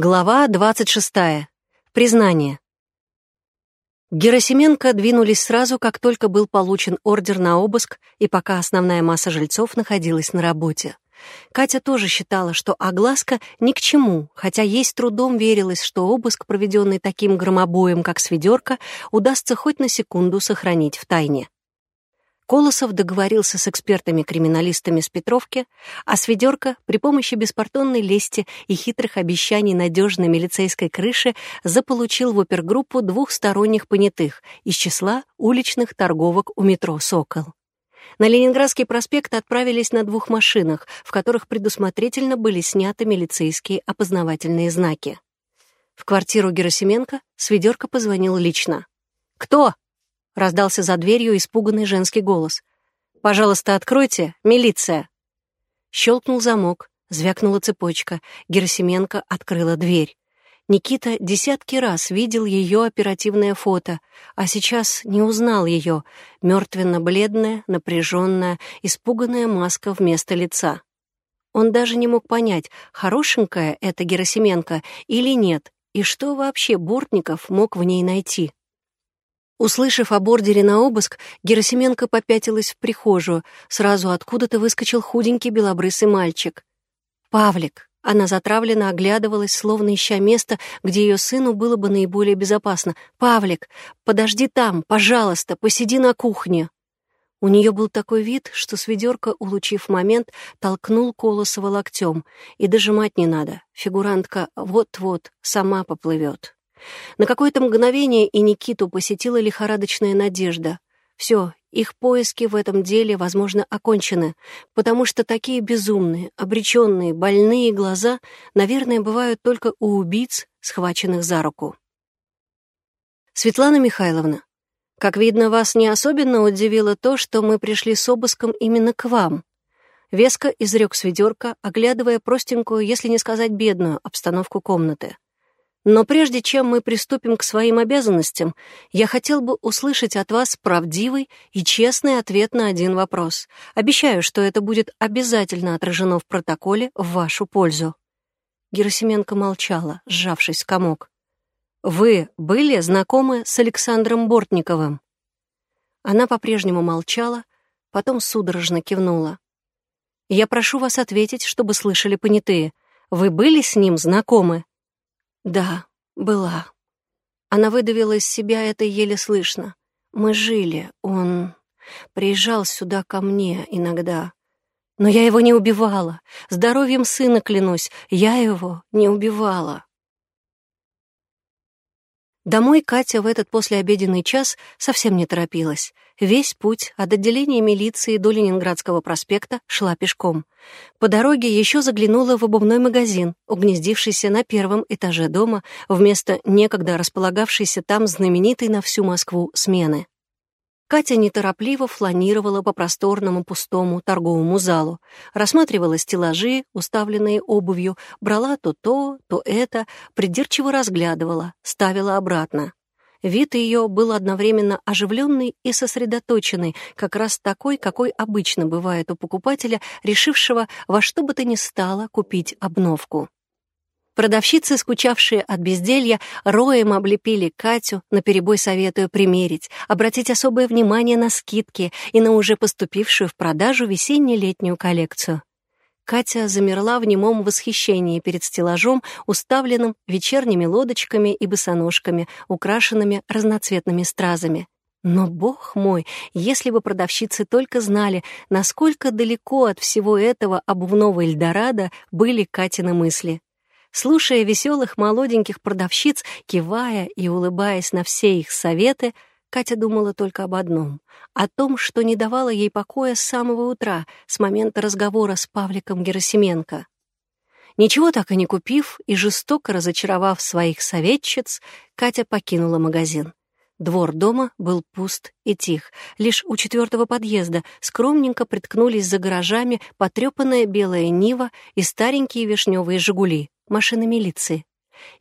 Глава 26. Признание. Герасименко двинулись сразу, как только был получен ордер на обыск и пока основная масса жильцов находилась на работе. Катя тоже считала, что огласка ни к чему, хотя ей с трудом верилось, что обыск, проведенный таким громобоем, как сведерка, удастся хоть на секунду сохранить в тайне. Колосов договорился с экспертами-криминалистами с Петровки, а Сведерка при помощи беспартонной лести и хитрых обещаний надежной милицейской крыши заполучил в опергруппу двух сторонних понятых из числа уличных торговок у метро «Сокол». На Ленинградский проспект отправились на двух машинах, в которых предусмотрительно были сняты милицейские опознавательные знаки. В квартиру Герасименко Сведерка позвонил лично. «Кто?» Раздался за дверью испуганный женский голос. «Пожалуйста, откройте, милиция!» Щелкнул замок, звякнула цепочка. Герасименко открыла дверь. Никита десятки раз видел ее оперативное фото, а сейчас не узнал ее. Мертвенно-бледная, напряженная, испуганная маска вместо лица. Он даже не мог понять, хорошенькая это Герасименко или нет, и что вообще Бортников мог в ней найти. Услышав о бордере на обыск, Герасименко попятилась в прихожую. Сразу откуда-то выскочил худенький белобрысый мальчик. «Павлик!» Она затравленно оглядывалась, словно ища место, где ее сыну было бы наиболее безопасно. «Павлик, подожди там, пожалуйста, посиди на кухне!» У нее был такой вид, что сведерка, улучив момент, толкнул Колосова локтем. И дожимать не надо. Фигурантка вот-вот сама поплывет. На какое-то мгновение и Никиту посетила лихорадочная надежда. Все, их поиски в этом деле, возможно, окончены, потому что такие безумные, обреченные, больные глаза, наверное, бывают только у убийц, схваченных за руку. Светлана Михайловна, как видно, вас не особенно удивило то, что мы пришли с обыском именно к вам. Веско изрек сведерка, оглядывая простенькую, если не сказать бедную, обстановку комнаты. Но прежде чем мы приступим к своим обязанностям, я хотел бы услышать от вас правдивый и честный ответ на один вопрос. Обещаю, что это будет обязательно отражено в протоколе в вашу пользу». Герасименко молчала, сжавшись в комок. «Вы были знакомы с Александром Бортниковым?» Она по-прежнему молчала, потом судорожно кивнула. «Я прошу вас ответить, чтобы слышали понятые. Вы были с ним знакомы?» Да, была. Она выдавила из себя это еле слышно. Мы жили, он приезжал сюда ко мне иногда. Но я его не убивала. Здоровьем сына клянусь, я его не убивала. Домой Катя в этот послеобеденный час совсем не торопилась. Весь путь от отделения милиции до Ленинградского проспекта шла пешком. По дороге еще заглянула в обувной магазин, угнездившийся на первом этаже дома, вместо некогда располагавшейся там знаменитой на всю Москву смены. Катя неторопливо фланировала по просторному пустому торговому залу, рассматривала стеллажи, уставленные обувью, брала то то, то это, придирчиво разглядывала, ставила обратно. Вид ее был одновременно оживленный и сосредоточенный, как раз такой, какой обычно бывает у покупателя, решившего во что бы то ни стало купить обновку. Продавщицы, скучавшие от безделья, роем облепили Катю, наперебой советуя примерить, обратить особое внимание на скидки и на уже поступившую в продажу весенне-летнюю коллекцию. Катя замерла в немом восхищении перед стеллажом, уставленным вечерними лодочками и босоножками, украшенными разноцветными стразами. Но, бог мой, если бы продавщицы только знали, насколько далеко от всего этого обувного Эльдорадо были Катины мысли. Слушая веселых молоденьких продавщиц, кивая и улыбаясь на все их советы, Катя думала только об одном — о том, что не давало ей покоя с самого утра, с момента разговора с Павликом Герасименко. Ничего так и не купив и жестоко разочаровав своих советчиц, Катя покинула магазин. Двор дома был пуст и тих. Лишь у четвертого подъезда скромненько приткнулись за гаражами потрепанная белая Нива и старенькие вишневые «Жигули» машины милиции.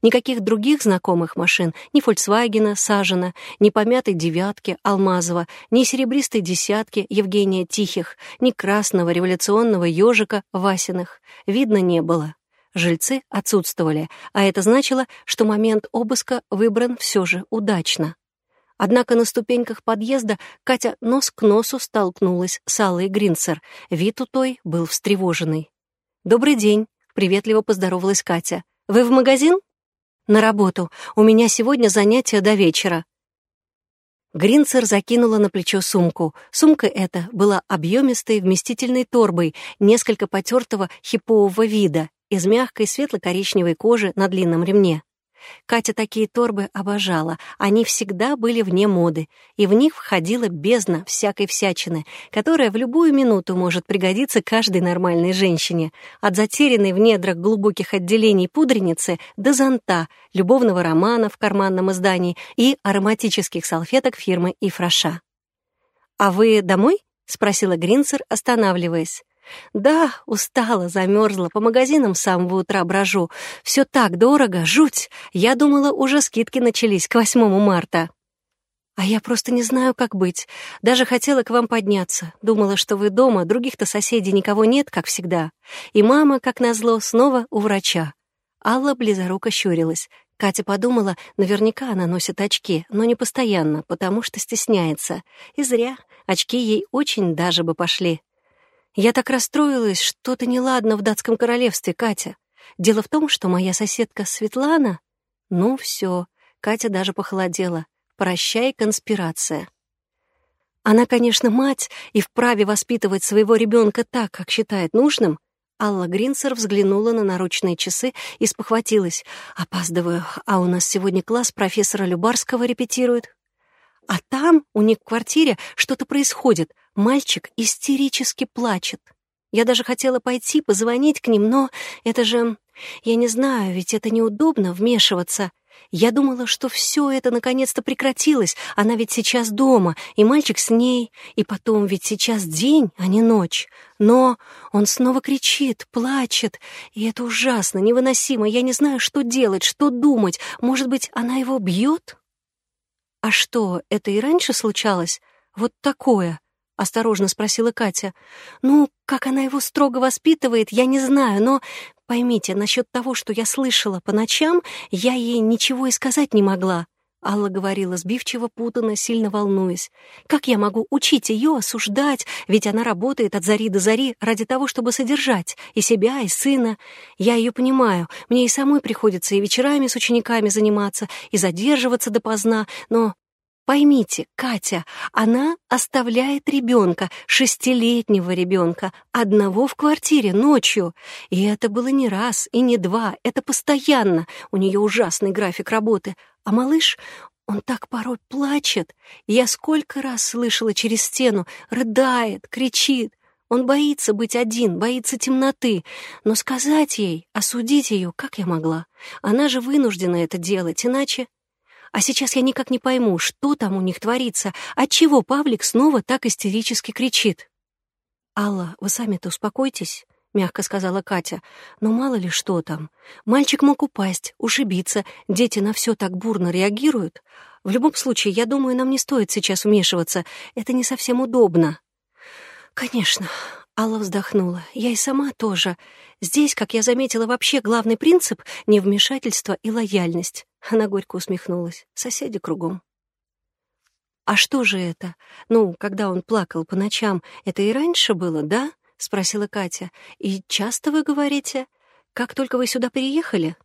Никаких других знакомых машин, ни «Фольксвагена» Сажина, ни помятой «девятки» Алмазова, ни серебристой «десятки» Евгения Тихих, ни красного революционного ежика Васиных видно не было. Жильцы отсутствовали, а это значило, что момент обыска выбран все же удачно. Однако на ступеньках подъезда Катя нос к носу столкнулась с Аллой Гринцер. Вид у той был встревоженный. «Добрый день», — приветливо поздоровалась Катя. «Вы в магазин?» «На работу. У меня сегодня занятия до вечера». Гринцер закинула на плечо сумку. Сумка эта была объемистой вместительной торбой, несколько потертого хипового вида, из мягкой светло-коричневой кожи на длинном ремне. Катя такие торбы обожала, они всегда были вне моды, и в них входила бездна всякой всячины, которая в любую минуту может пригодиться каждой нормальной женщине, от затерянной в недрах глубоких отделений пудреницы до зонта, любовного романа в карманном издании и ароматических салфеток фирмы «Ифраша». «А вы домой?» — спросила Гринцер, останавливаясь. Да, устала, замерзла, по магазинам с самого утра брожу. Все так дорого, жуть. Я думала, уже скидки начались к 8 марта. А я просто не знаю, как быть. Даже хотела к вам подняться. Думала, что вы дома, других-то соседей никого нет, как всегда. И мама, как назло, снова у врача. Алла близоруко щурилась. Катя подумала, наверняка она носит очки, но не постоянно, потому что стесняется. И зря. Очки ей очень даже бы пошли. Я так расстроилась, что-то неладно в датском королевстве, Катя. Дело в том, что моя соседка Светлана... Ну все, Катя даже похолодела. Прощай, конспирация. Она, конечно, мать и вправе воспитывать своего ребенка так, как считает нужным. Алла Гринцер взглянула на наручные часы и спохватилась. «Опаздываю, а у нас сегодня класс профессора Любарского репетирует. А там, у них в квартире, что-то происходит. Мальчик истерически плачет. Я даже хотела пойти, позвонить к ним, но это же... Я не знаю, ведь это неудобно вмешиваться. Я думала, что все это наконец-то прекратилось. Она ведь сейчас дома, и мальчик с ней. И потом ведь сейчас день, а не ночь. Но он снова кричит, плачет. И это ужасно, невыносимо. Я не знаю, что делать, что думать. Может быть, она его бьет? А что, это и раньше случалось? Вот такое? — осторожно спросила Катя. «Ну, как она его строго воспитывает, я не знаю, но поймите, насчет того, что я слышала по ночам, я ей ничего и сказать не могла». Алла говорила сбивчиво, путанно, сильно волнуясь. «Как я могу учить ее, осуждать? Ведь она работает от зари до зари ради того, чтобы содержать и себя, и сына. Я ее понимаю. Мне и самой приходится и вечерами с учениками заниматься, и задерживаться допоздна, но Поймите, Катя, она оставляет ребенка, шестилетнего ребенка, одного в квартире ночью. И это было не раз и не два, это постоянно. У нее ужасный график работы. А малыш, он так порой плачет. Я сколько раз слышала через стену, рыдает, кричит. Он боится быть один, боится темноты. Но сказать ей, осудить ее, как я могла? Она же вынуждена это делать, иначе... А сейчас я никак не пойму, что там у них творится, отчего Павлик снова так истерически кричит. «Алла, вы сами-то успокойтесь», — мягко сказала Катя. «Но мало ли что там. Мальчик мог упасть, ушибиться, дети на все так бурно реагируют. В любом случае, я думаю, нам не стоит сейчас вмешиваться. Это не совсем удобно». «Конечно», — Алла вздохнула. «Я и сама тоже. Здесь, как я заметила, вообще главный принцип — невмешательство и лояльность. Она горько усмехнулась. Соседи кругом. «А что же это? Ну, когда он плакал по ночам, это и раньше было, да?» — спросила Катя. «И часто вы говорите? Как только вы сюда переехали?»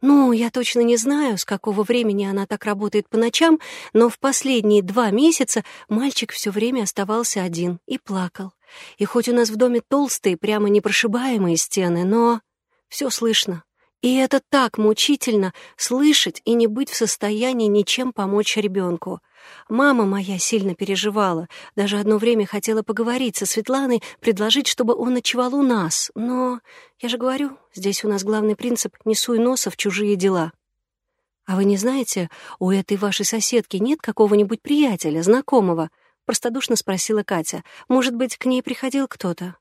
«Ну, я точно не знаю, с какого времени она так работает по ночам, но в последние два месяца мальчик все время оставался один и плакал. И хоть у нас в доме толстые, прямо непрошибаемые стены, но все слышно, и это так мучительно — слышать и не быть в состоянии ничем помочь ребенку. Мама моя сильно переживала, даже одно время хотела поговорить со Светланой, предложить, чтобы он ночевал у нас. Но, я же говорю, здесь у нас главный принцип — не суй носа в чужие дела. А вы не знаете, у этой вашей соседки нет какого-нибудь приятеля, знакомого? Простодушно спросила Катя. Может быть, к ней приходил кто-то?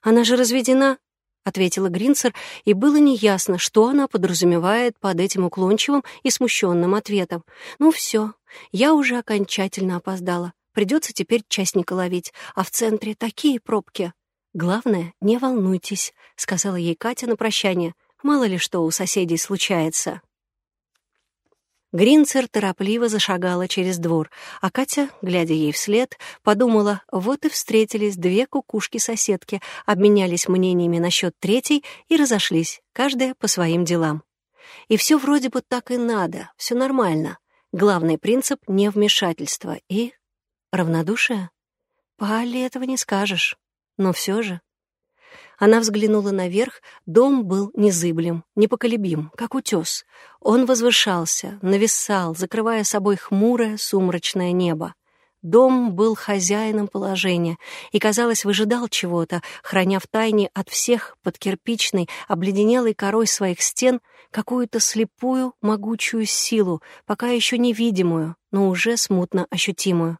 Она же разведена? — ответила Гринцер, и было неясно, что она подразумевает под этим уклончивым и смущенным ответом. «Ну все, я уже окончательно опоздала. Придется теперь частника ловить, а в центре такие пробки». «Главное, не волнуйтесь», — сказала ей Катя на прощание. Мало ли что у соседей случается. Гринцер торопливо зашагала через двор, а Катя, глядя ей вслед, подумала, вот и встретились две кукушки-соседки, обменялись мнениями насчет третьей и разошлись, каждая по своим делам. И все вроде бы так и надо, все нормально. Главный принцип — невмешательство и равнодушие. По Алле этого не скажешь, но все же. Она взглянула наверх, дом был незыблем, непоколебим, как утес. Он возвышался, нависал, закрывая собой хмурое сумрачное небо. Дом был хозяином положения и, казалось, выжидал чего-то, храня в тайне от всех под кирпичной, обледенелой корой своих стен какую-то слепую, могучую силу, пока еще невидимую, но уже смутно ощутимую.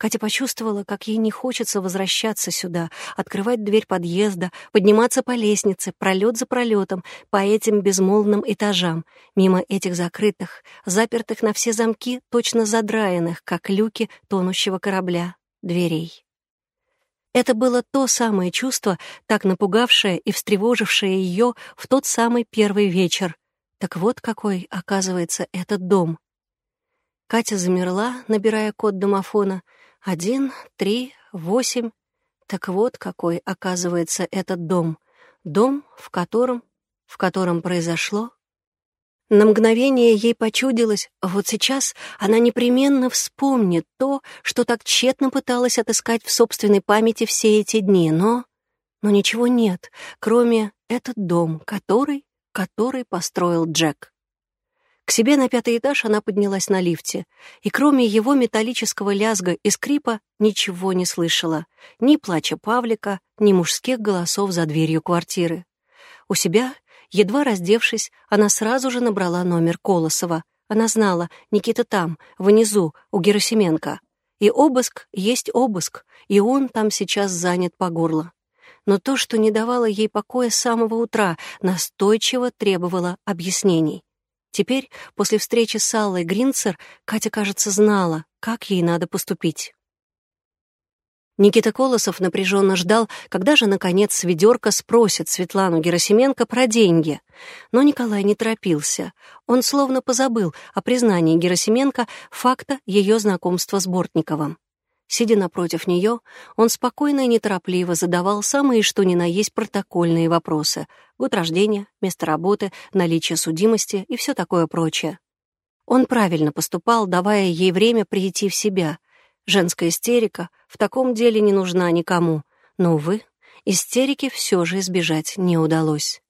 Катя почувствовала, как ей не хочется возвращаться сюда, открывать дверь подъезда, подниматься по лестнице, пролет за пролетом, по этим безмолвным этажам, мимо этих закрытых, запертых на все замки, точно задраенных, как люки тонущего корабля, дверей. Это было то самое чувство, так напугавшее и встревожившее ее в тот самый первый вечер. Так вот какой, оказывается, этот дом. Катя замерла, набирая код домофона — один, три, восемь. Так вот какой, оказывается, этот дом. Дом, в котором... в котором произошло... На мгновение ей почудилось, вот сейчас она непременно вспомнит то, что так тщетно пыталась отыскать в собственной памяти все эти дни, но... Но ничего нет, кроме этот дом, который... который построил Джек. К себе на пятый этаж она поднялась на лифте, и кроме его металлического лязга и скрипа ничего не слышала, ни плача Павлика, ни мужских голосов за дверью квартиры. У себя, едва раздевшись, она сразу же набрала номер Колосова. Она знала, Никита там, внизу, у Герасименко. И обыск есть обыск, и он там сейчас занят по горло. Но то, что не давало ей покоя с самого утра, настойчиво требовало объяснений. Теперь, после встречи с Аллой Гринцер, Катя, кажется, знала, как ей надо поступить. Никита Колосов напряженно ждал, когда же, наконец, Сведерка спросит Светлану Герасименко про деньги. Но Николай не торопился. Он словно позабыл о признании Герасименко факта ее знакомства с Бортниковым. Сидя напротив нее, он спокойно и неторопливо задавал самые что ни на есть протокольные вопросы. Год рождения, место работы, наличие судимости и все такое прочее. Он правильно поступал, давая ей время прийти в себя. Женская истерика в таком деле не нужна никому. Но, увы, истерики все же избежать не удалось.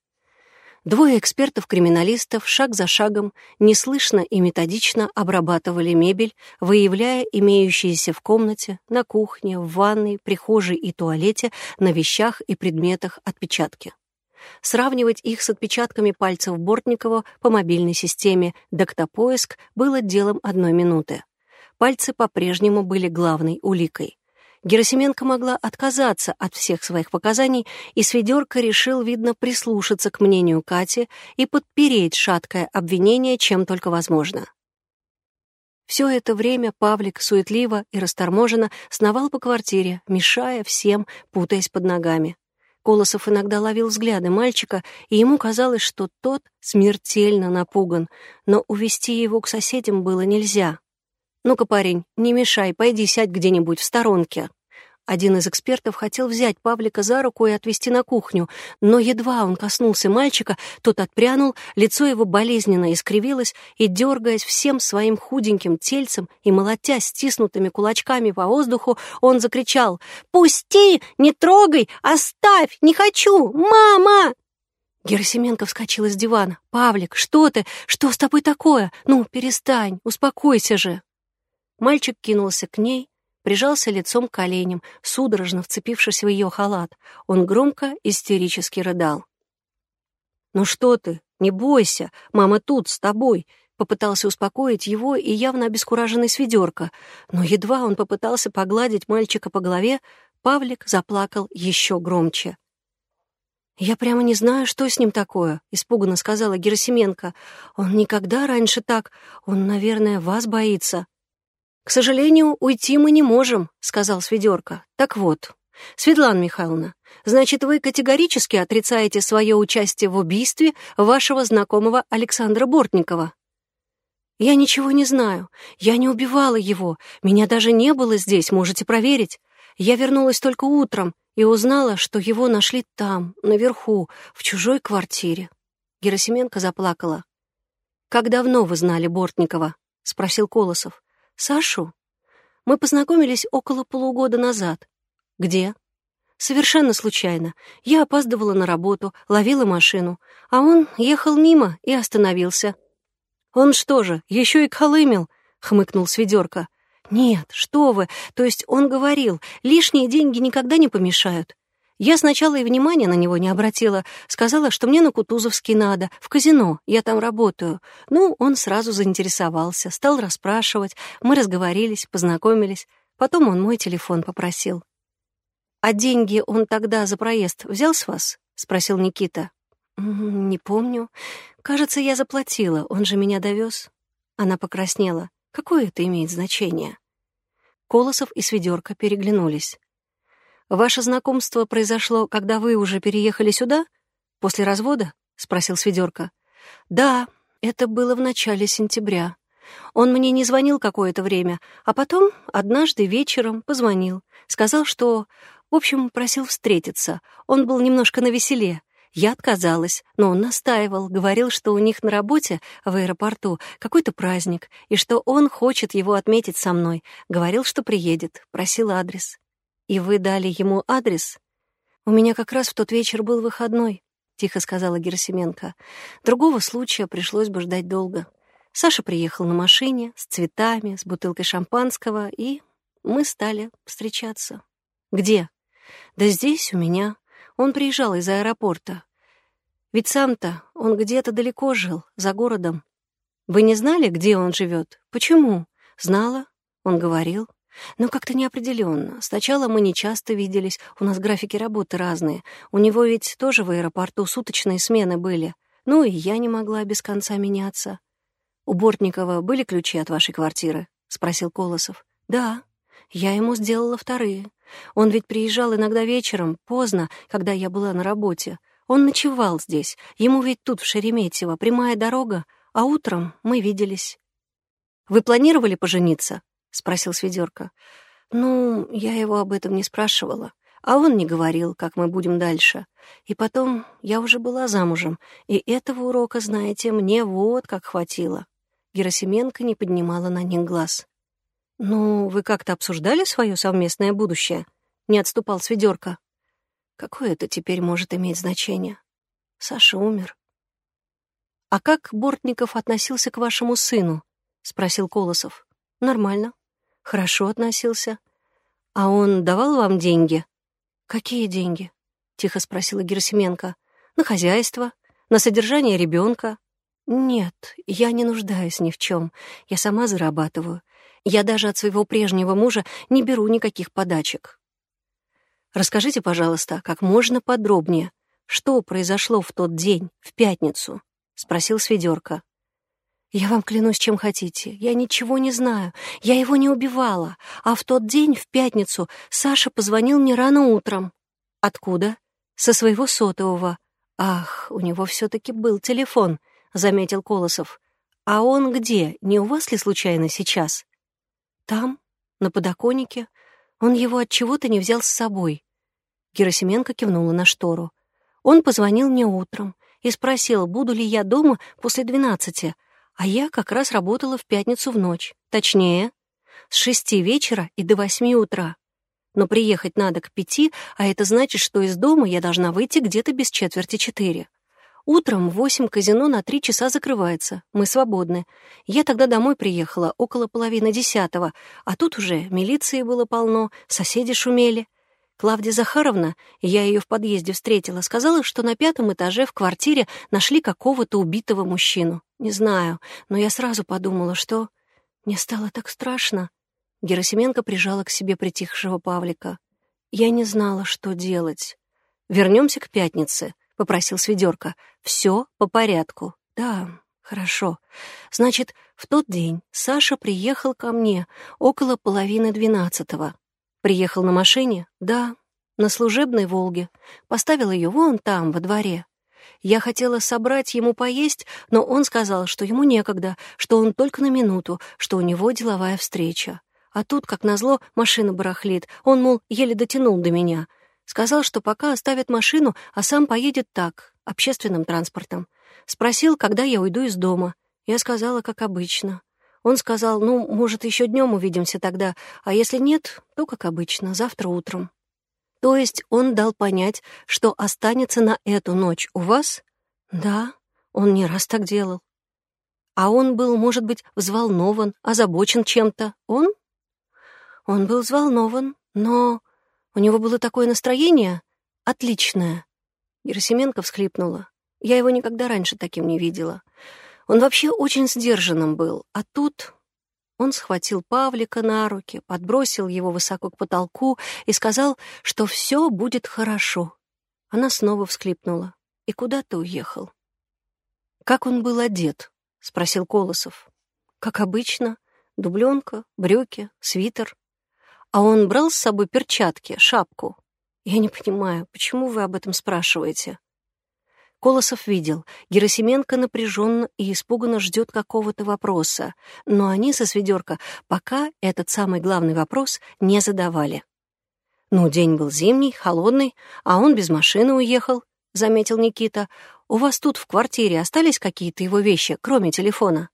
Двое экспертов-криминалистов шаг за шагом, неслышно и методично обрабатывали мебель, выявляя имеющиеся в комнате, на кухне, в ванной, прихожей и туалете, на вещах и предметах отпечатки. Сравнивать их с отпечатками пальцев Бортникова по мобильной системе «Доктопоиск» было делом одной минуты. Пальцы по-прежнему были главной уликой. Герасименко могла отказаться от всех своих показаний, и Сведерка решил, видно, прислушаться к мнению Кати и подпереть шаткое обвинение, чем только возможно. Все это время Павлик суетливо и расторможенно сновал по квартире, мешая всем, путаясь под ногами. Колосов иногда ловил взгляды мальчика, и ему казалось, что тот смертельно напуган, но увести его к соседям было нельзя. «Ну-ка, парень, не мешай, пойди сядь где-нибудь в сторонке». Один из экспертов хотел взять Павлика за руку и отвезти на кухню, но едва он коснулся мальчика, тот отпрянул, лицо его болезненно искривилось, и, дергаясь всем своим худеньким тельцем и молотя стиснутыми кулачками по воздуху, он закричал «Пусти! Не трогай! Оставь! Не хочу! Мама!» Герасименко вскочила с дивана. «Павлик, что ты? Что с тобой такое? Ну, перестань, успокойся же!» Мальчик кинулся к ней, прижался лицом к коленям, судорожно вцепившись в ее халат. Он громко, истерически рыдал. «Ну что ты? Не бойся, мама тут, с тобой!» Попытался успокоить его и явно обескураженный сведерка, но едва он попытался погладить мальчика по голове, Павлик заплакал еще громче. «Я прямо не знаю, что с ним такое», — испуганно сказала Герасименко. «Он никогда раньше так... Он, наверное, вас боится». «К сожалению, уйти мы не можем», — сказал Сведерка. «Так вот, Светлана Михайловна, значит, вы категорически отрицаете свое участие в убийстве вашего знакомого Александра Бортникова? Я ничего не знаю. Я не убивала его. Меня даже не было здесь, можете проверить. Я вернулась только утром и узнала, что его нашли там, наверху, в чужой квартире. Герасименко заплакала. «Как давно вы знали Бортникова?» — спросил Колосов. «Сашу? Мы познакомились около полугода назад. Где? Совершенно случайно. Я опаздывала на работу, ловила машину, а он ехал мимо и остановился. Он что же, еще и кхалымил? хмыкнул Сведерка. Нет, что вы, то есть он говорил, лишние деньги никогда не помешают. Я сначала и внимания на него не обратила, сказала, что мне на Кутузовский надо, в казино, я там работаю. Ну, он сразу заинтересовался, стал расспрашивать, мы разговорились, познакомились. Потом он мой телефон попросил. «А деньги он тогда за проезд взял с вас?» — спросил Никита. «Не помню. Кажется, я заплатила, он же меня довез. Она покраснела. «Какое это имеет значение?» Колосов и Сведерка переглянулись. «Ваше знакомство произошло, когда вы уже переехали сюда? После развода?» — спросил Сведерка. «Да, это было в начале сентября. Он мне не звонил какое-то время, а потом однажды вечером позвонил. Сказал, что в общем, просил встретиться. Он был немножко навеселе. Я отказалась, но он настаивал, говорил, что у них на работе в аэропорту какой-то праздник, и что он хочет его отметить со мной. Говорил, что приедет, просил адрес. И вы дали ему адрес? У меня как раз в тот вечер был выходной, тихо сказала Герасименко. Другого случая пришлось бы ждать долго. Саша приехал на машине, с цветами, с бутылкой шампанского, и мы стали встречаться. Где? Да здесь, у меня. Он приезжал из аэропорта. Ведь сам-то он где-то далеко жил, за городом. Вы не знали, где он живет? Почему? Знала. Он говорил. Но как-то неопределенно. Сначала мы не часто виделись, у нас графики работы разные. У него ведь тоже в аэропорту суточные смены были. Ну и я не могла без конца меняться. «У Бортникова были ключи от вашей квартиры?» — спросил Колосов. «Да, я ему сделала вторые. Он ведь приезжал иногда вечером, поздно, когда я была на работе. Он ночевал здесь. Ему ведь тут, в Шереметьево, прямая дорога, а утром мы виделись. «Вы планировали пожениться?» — спросил Сведерка. «Ну, я его об этом не спрашивала, а он не говорил, как мы будем дальше. И потом я уже была замужем, и этого урока, знаете, мне вот как хватило». Герасименко не поднимала на них глаз. «Ну, вы как-то обсуждали свое совместное будущее?» — не отступал Сведерка. «Какое это теперь может иметь значение? Саша умер». «А как Бортников относился к вашему сыну?» — спросил Колосов. «Нормально. Хорошо относился. А он давал вам деньги?» «Какие деньги?» — тихо спросила Герасименко. «На хозяйство, на содержание ребенка». «Нет, я не нуждаюсь ни в чем. Я сама зарабатываю. Я даже от своего прежнего мужа не беру никаких подачек. Расскажите, пожалуйста, как можно подробнее, что произошло в тот день, в пятницу, спросил Сведерка. Я вам клянусь, чем хотите. Я ничего не знаю. Я его не убивала. А в тот день, в пятницу, Саша позвонил мне рано утром. Откуда? Со своего сотового. Ах, у него все-таки был телефон, заметил Колосов. А он где? Не у вас ли случайно сейчас? Там, на подоконнике, он его от чего-то не взял с собой. Герасименко кивнула на штору. Он позвонил мне утром и спросил, буду ли я дома после двенадцати, а я как раз работала в пятницу в ночь. Точнее, с шести вечера и до восьми утра. Но приехать надо к пяти, а это значит, что из дома я должна выйти где-то без четверти четыре. Утром восемь казино на три часа закрывается. Мы свободны. Я тогда домой приехала около половины десятого, а тут уже милиции было полно, соседи шумели. Клавдия Захаровна, я ее в подъезде встретила, сказала, что на пятом этаже в квартире нашли какого-то убитого мужчину. Не знаю, но я сразу подумала, что... Мне стало так страшно. Герасименко прижала к себе притихшего Павлика. Я не знала, что делать. Вернемся к пятнице попросил Сведерка. Все по порядку. Да, хорошо. Значит, в тот день Саша приехал ко мне около половины двенадцатого. Приехал на машине? Да, на служебной «Волге». Поставил ее вон там, во дворе. Я хотела собрать ему поесть, но он сказал, что ему некогда, что он только на минуту, что у него деловая встреча. А тут, как назло, машина барахлит. Он, мол, еле дотянул до меня. Сказал, что пока оставит машину, а сам поедет так, общественным транспортом. Спросил, когда я уйду из дома. Я сказала, как обычно. Он сказал, ну, может, еще днем увидимся тогда, а если нет, то, как обычно, завтра утром. То есть он дал понять, что останется на эту ночь у вас? Да, он не раз так делал. А он был, может быть, взволнован, озабочен чем-то. Он? Он был взволнован, но у него было такое настроение отличное. Герасименко всхлипнула. Я его никогда раньше таким не видела. Он вообще очень сдержанным был, а тут он схватил Павлика на руки, подбросил его высоко к потолку и сказал, что все будет хорошо. Она снова всклипнула. «И куда ты уехал?» «Как он был одет?» — спросил Колосов. «Как обычно. Дубленка, брюки, свитер. А он брал с собой перчатки, шапку. Я не понимаю, почему вы об этом спрашиваете?» Колосов видел, Герасименко напряженно и испуганно ждет какого-то вопроса, но они со Сведерко пока этот самый главный вопрос не задавали. «Ну, день был зимний, холодный, а он без машины уехал», — заметил Никита. «У вас тут в квартире остались какие-то его вещи, кроме телефона?»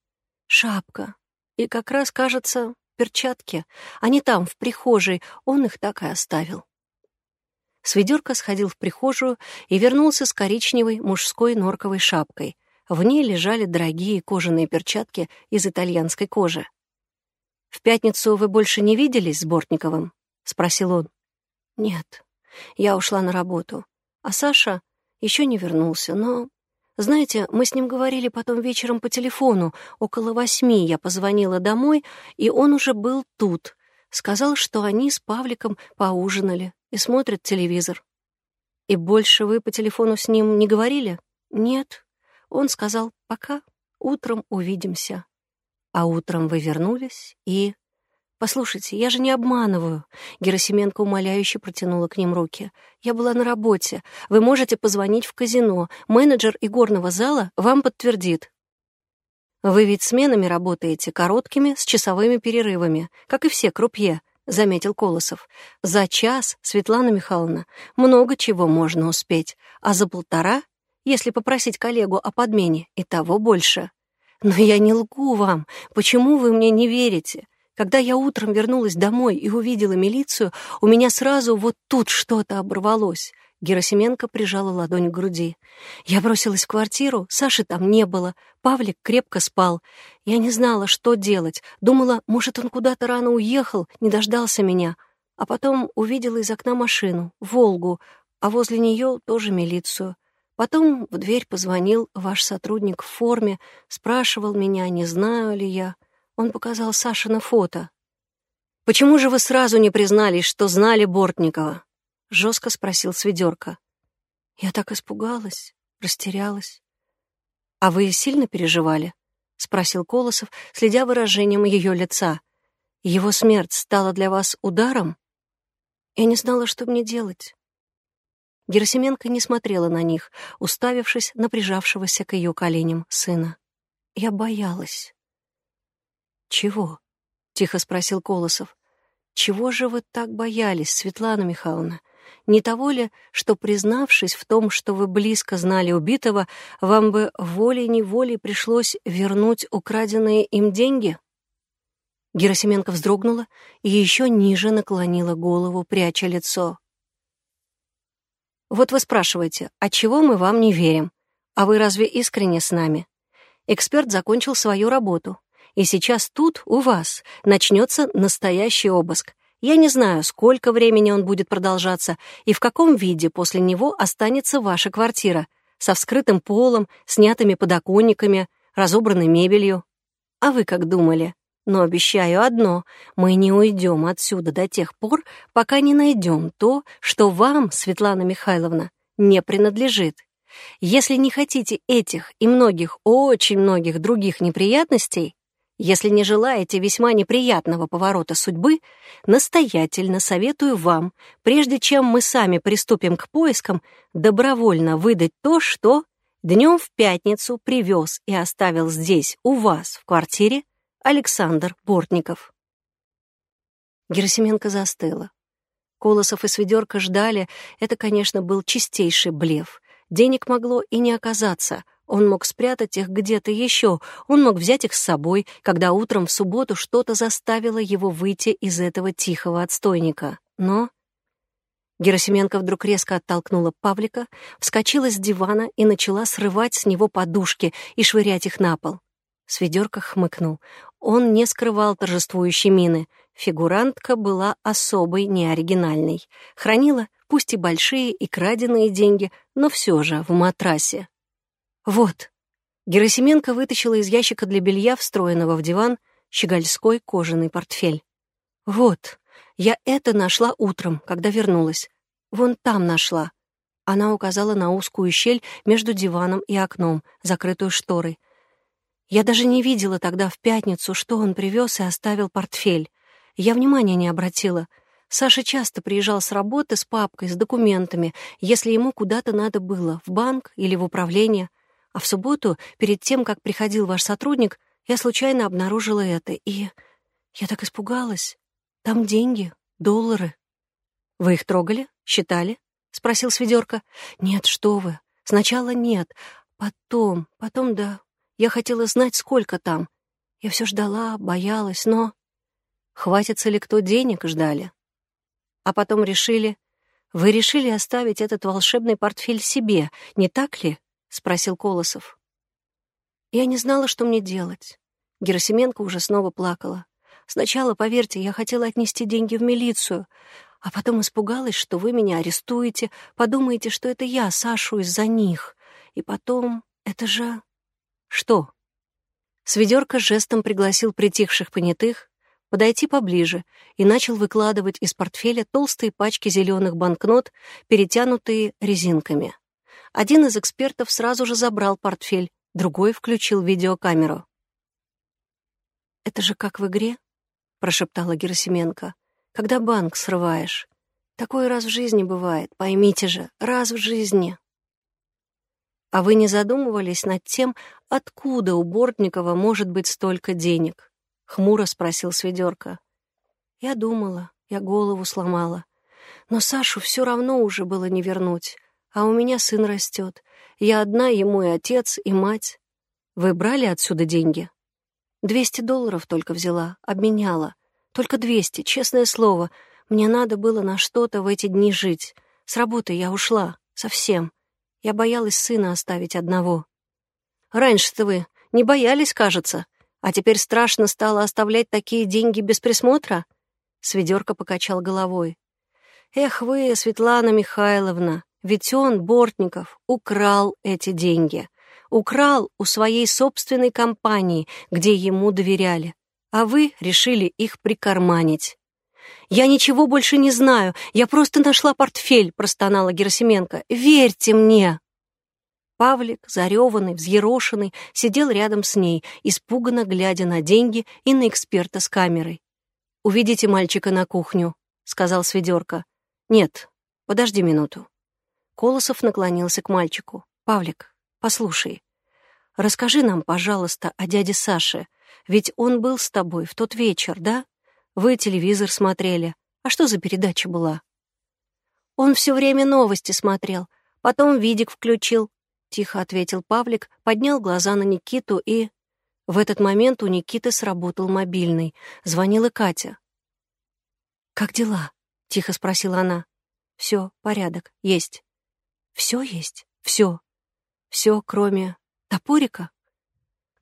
«Шапка. И как раз, кажется, перчатки. Они там, в прихожей, он их так и оставил». Сведерка сходил в прихожую и вернулся с коричневой мужской норковой шапкой. В ней лежали дорогие кожаные перчатки из итальянской кожи. «В пятницу вы больше не виделись с Бортниковым?» — спросил он. «Нет, я ушла на работу. А Саша еще не вернулся, но... Знаете, мы с ним говорили потом вечером по телефону. Около восьми я позвонила домой, и он уже был тут. Сказал, что они с Павликом поужинали, и смотрит телевизор. И больше вы по телефону с ним не говорили? Нет. Он сказал, пока, утром увидимся. А утром вы вернулись и... «Послушайте, я же не обманываю», — Герасименко умоляюще протянула к ним руки. «Я была на работе. Вы можете позвонить в казино. Менеджер игорного зала вам подтвердит». «Вы ведь сменами работаете, короткими, с часовыми перерывами, как и все крупье. — заметил Колосов. «За час, Светлана Михайловна, много чего можно успеть, а за полтора, если попросить коллегу о подмене, и того больше. Но я не лгу вам, почему вы мне не верите? Когда я утром вернулась домой и увидела милицию, у меня сразу вот тут что-то оборвалось. Герасименко прижала ладонь к груди. Я бросилась в квартиру, Саши там не было, Павлик крепко спал. Я не знала, что делать, думала, может, он куда-то рано уехал, не дождался меня. А потом увидела из окна машину, «Волгу», а возле нее тоже милицию. Потом в дверь позвонил ваш сотрудник в форме, спрашивал меня, не знаю ли я. Он показал Саше на фото. «Почему же вы сразу не признались, что знали Бортникова?» — жестко спросил Сведерка. Я так испугалась, растерялась. «А вы сильно переживали?» — спросил Колосов, следя выражением ее лица. «Его смерть стала для вас ударом?» Я не знала, что мне делать. Герасименко не смотрела на них, уставившись на прижавшегося к ее коленям сына. Я боялась. «Чего?» — тихо спросил Колосов. «Чего же вы так боялись, Светлана Михайловна? Не того ли, что, признавшись в том, что вы близко знали убитого, вам бы волей-неволей пришлось вернуть украденные им деньги?» Герасименко вздрогнула и еще ниже наклонила голову, пряча лицо. «Вот вы спрашиваете, отчего мы вам не верим? А вы разве искренне с нами?» Эксперт закончил свою работу, и сейчас тут, у вас, начнется настоящий обыск. Я не знаю, сколько времени он будет продолжаться и в каком виде после него останется ваша квартира, со вскрытым полом, снятыми подоконниками, разобранной мебелью. А вы как думали? Но обещаю одно, мы не уйдем отсюда до тех пор, пока не найдем то, что вам, Светлана Михайловна, не принадлежит. Если не хотите этих и многих, очень многих других неприятностей, Если не желаете весьма неприятного поворота судьбы, настоятельно советую вам, прежде чем мы сами приступим к поискам, добровольно выдать то, что днем в пятницу привез и оставил здесь, у вас, в квартире, Александр Бортников. Герасименко застыла. Колосов и Сведерка ждали, это, конечно, был чистейший блеф. Денег могло и не оказаться — он мог спрятать их где-то еще, он мог взять их с собой, когда утром в субботу что-то заставило его выйти из этого тихого отстойника. Но... Герасименко вдруг резко оттолкнула Павлика, вскочила с дивана и начала срывать с него подушки и швырять их на пол. Сведерка хмыкнул. Он не скрывал торжествующей мины. Фигурантка была особой, неоригинальной. Хранила, пусть и большие, и краденые деньги, но все же в матрасе. «Вот». Герасименко вытащила из ящика для белья, встроенного в диван, щегольской кожаный портфель. «Вот, я это нашла утром, когда вернулась. Вон там нашла». Она указала на узкую щель между диваном и окном, закрытую шторой. Я даже не видела тогда в пятницу, что он привез и оставил портфель. Я внимания не обратила. Саша часто приезжал с работы с папкой, с документами, если ему куда-то надо было, в банк или в управление. А в субботу, перед тем, как приходил ваш сотрудник, я случайно обнаружила это, и я так испугалась. Там деньги, доллары. Вы их трогали? Считали? спросил Сведерка. Нет, что вы. Сначала нет, потом, потом да. Я хотела знать, сколько там. Я все ждала, боялась, но хватится ли кто денег ждали. А потом решили, вы решили оставить этот волшебный портфель себе, не так ли? — спросил Колосов. Я не знала, что мне делать. Герасименко уже снова плакала. Сначала, поверьте, я хотела отнести деньги в милицию, а потом испугалась, что вы меня арестуете, подумаете, что это я Сашу из-за них. И потом, это же... Что? Сведерка жестом пригласил притихших понятых подойти поближе и начал выкладывать из портфеля толстые пачки зеленых банкнот, перетянутые резинками. Один из экспертов сразу же забрал портфель, другой включил видеокамеру. «Это же как в игре?» — прошептала Герасименко. «Когда банк срываешь. Такое раз в жизни бывает, поймите же, раз в жизни». «А вы не задумывались над тем, откуда у Бортникова может быть столько денег?» — хмуро спросил Сведерка. «Я думала, я голову сломала. Но Сашу все равно уже было не вернуть. А у меня сын растет. Я одна, ему и отец, и мать. Вы брали отсюда деньги? Двести долларов только взяла, обменяла. Только двести, честное слово. Мне надо было на что-то в эти дни жить. С работы я ушла. Совсем. Я боялась сына оставить одного. Раньше-то вы не боялись, кажется. А теперь страшно стало оставлять такие деньги без присмотра? Сведерка покачал головой. Эх вы, Светлана Михайловна, ведь он, Бортников, украл эти деньги. Украл у своей собственной компании, где ему доверяли. А вы решили их прикарманить. «Я ничего больше не знаю. Я просто нашла портфель», — простонала Герасименко. «Верьте мне!» Павлик, зареванный, взъерошенный, сидел рядом с ней, испуганно глядя на деньги и на эксперта с камерой. «Уведите мальчика на кухню», — сказал Сведерка. «Нет, подожди минуту». Колосов наклонился к мальчику. «Павлик, послушай, расскажи нам, пожалуйста, о дяде Саше. Ведь он был с тобой в тот вечер, да? Вы телевизор смотрели. А что за передача была?» «Он все время новости смотрел, потом видик включил», — тихо ответил Павлик, поднял глаза на Никиту и... В этот момент у Никиты сработал мобильный. Звонила Катя. «Как дела?» — тихо спросила она. «Все, порядок, есть». Все есть, все. Все, кроме топорика.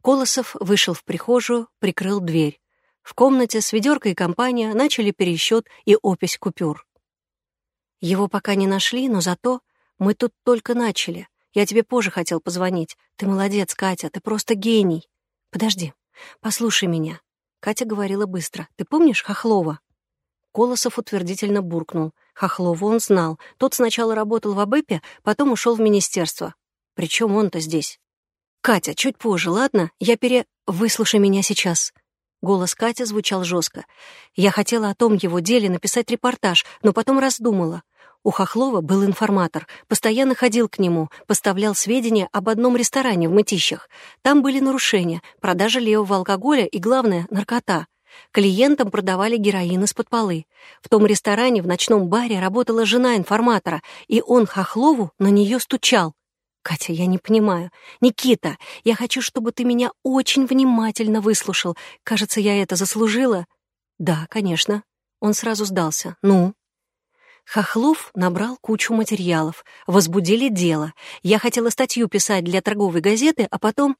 Колосов вышел в прихожую, прикрыл дверь. В комнате с ведеркой и компания начали пересчет и опись купюр. Его пока не нашли, но зато мы тут только начали. Я тебе позже хотел позвонить. Ты молодец, Катя, ты просто гений. Подожди, послушай меня. Катя говорила быстро. Ты помнишь Хохлова? Колосов утвердительно буркнул. Хохлову он знал. Тот сначала работал в АБЭПе, потом ушел в министерство. Причем он-то здесь. «Катя, чуть позже, ладно? Я пере... Выслушай меня сейчас». Голос Кати звучал жестко. Я хотела о том его деле написать репортаж, но потом раздумала. У Хохлова был информатор, постоянно ходил к нему, поставлял сведения об одном ресторане в Мытищах. Там были нарушения, продажа левого алкоголя и, главное, наркота. Клиентам продавали героин из-под полы. В том ресторане в ночном баре работала жена информатора, и он Хохлову на нее стучал. «Катя, я не понимаю. Никита, я хочу, чтобы ты меня очень внимательно выслушал. Кажется, я это заслужила?» «Да, конечно». Он сразу сдался. «Ну?» Хохлов набрал кучу материалов. Возбудили дело. Я хотела статью писать для торговой газеты, а потом...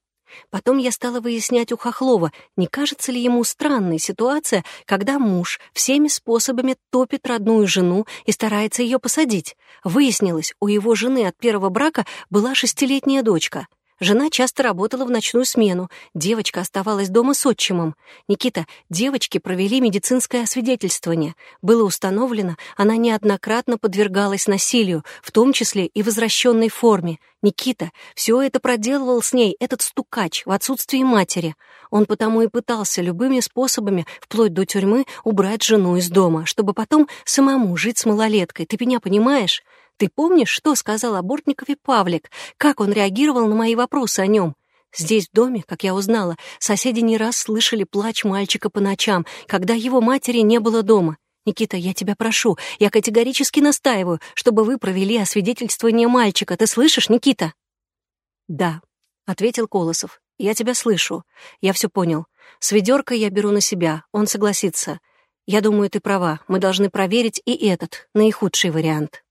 Потом я стала выяснять у Хохлова, не кажется ли ему странной ситуация, когда муж всеми способами топит родную жену и старается ее посадить. Выяснилось, у его жены от первого брака была шестилетняя дочка — Жена часто работала в ночную смену, девочка оставалась дома с отчимом. Никита, девочки провели медицинское освидетельствование. Было установлено, она неоднократно подвергалась насилию, в том числе и в возвращенной форме. Никита, все это проделывал с ней этот стукач в отсутствии матери. Он потому и пытался любыми способами, вплоть до тюрьмы, убрать жену из дома, чтобы потом самому жить с малолеткой. Ты меня понимаешь? Ты помнишь, что сказал о Бортникове Павлик? Как он реагировал на мои вопросы о нем? Здесь, в доме, как я узнала, соседи не раз слышали плач мальчика по ночам, когда его матери не было дома. Никита, я тебя прошу, я категорически настаиваю, чтобы вы провели освидетельствование мальчика. Ты слышишь, Никита? Да, ответил Колосов. Я тебя слышу. Я все понял. С ведеркой я беру на себя. Он согласится. Я думаю, ты права. Мы должны проверить и этот, наихудший вариант.